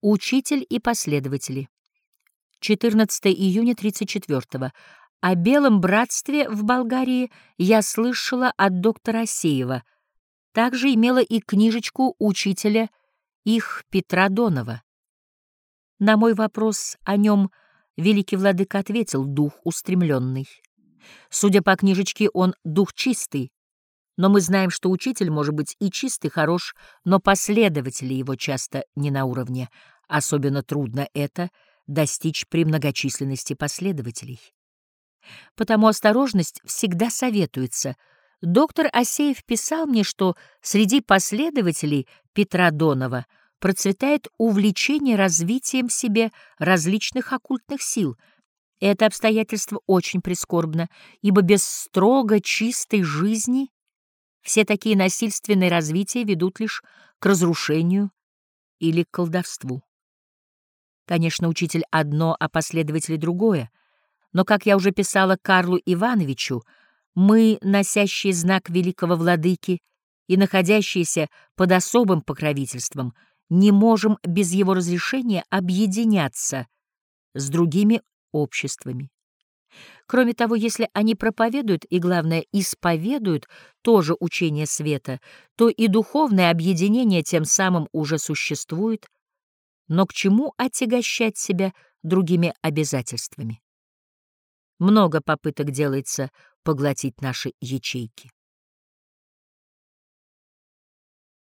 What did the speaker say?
Учитель и последователи. 14 июня 34 -го. О белом братстве в Болгарии я слышала от доктора Асеева. Также имела и книжечку учителя их Петра Донова. На мой вопрос о нем великий владыка ответил «дух устремленный». Судя по книжечке, он дух чистый, но мы знаем, что учитель может быть и чистый, хорош, но последователи его часто не на уровне. Особенно трудно это достичь при многочисленности последователей. Потому осторожность всегда советуется. Доктор Асеев писал мне, что среди последователей Петра Донова процветает увлечение развитием в себе различных оккультных сил. Это обстоятельство очень прискорбно, ибо без строго чистой жизни все такие насильственные развития ведут лишь к разрушению или к колдовству. Конечно, учитель одно, а последователи другое. Но, как я уже писала Карлу Ивановичу, мы, носящие знак великого владыки и находящиеся под особым покровительством, не можем без его разрешения объединяться с другими обществами. Кроме того, если они проповедуют и, главное, исповедуют тоже учение света, то и духовное объединение тем самым уже существует, но к чему отягощать себя другими обязательствами? Много попыток делается поглотить наши ячейки.